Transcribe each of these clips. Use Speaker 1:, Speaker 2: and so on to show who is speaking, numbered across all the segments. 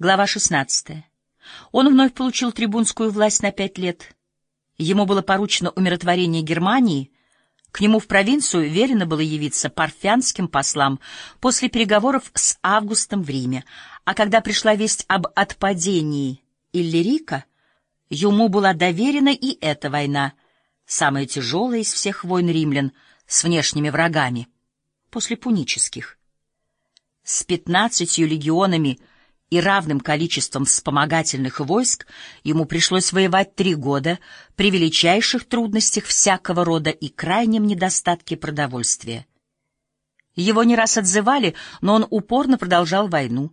Speaker 1: Глава 16. Он вновь получил трибунскую власть на пять лет. Ему было поручено умиротворение Германии, к нему в провинцию верено было явиться парфянским послам после переговоров с Августом в Риме, а когда пришла весть об отпадении Иллирика, ему была доверена и эта война, самая тяжелая из всех войн римлян с внешними врагами, после пунических. С пятнадцатью легионами и равным количеством вспомогательных войск ему пришлось воевать три года при величайших трудностях всякого рода и крайнем недостатке продовольствия. Его не раз отзывали, но он упорно продолжал войну,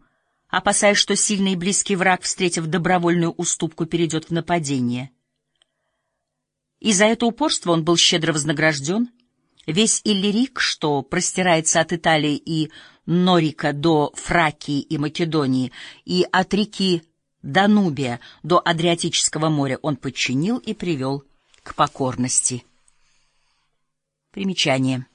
Speaker 1: опасаясь, что сильный и близкий враг, встретив добровольную уступку, перейдет в нападение. И за это упорство он был щедро вознагражден. Весь Иллирик, что простирается от Италии и Норика до Фракии и Македонии, и от реки Данубия до Адриатического моря он подчинил и привел к покорности. Примечание.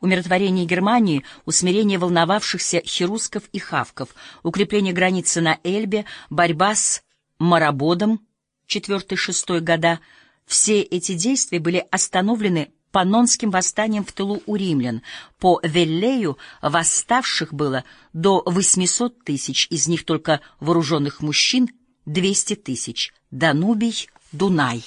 Speaker 1: Умиротворение Германии, усмирение волновавшихся херусков и хавков, укрепление границы на Эльбе, борьба с Марабодом, 4-6 года — все эти действия были остановлены панонским восстанием в тылу у римлян. По Веллею восставших было до 800 тысяч, из них только вооруженных мужчин 200 тысяч. Данубий, Дунай.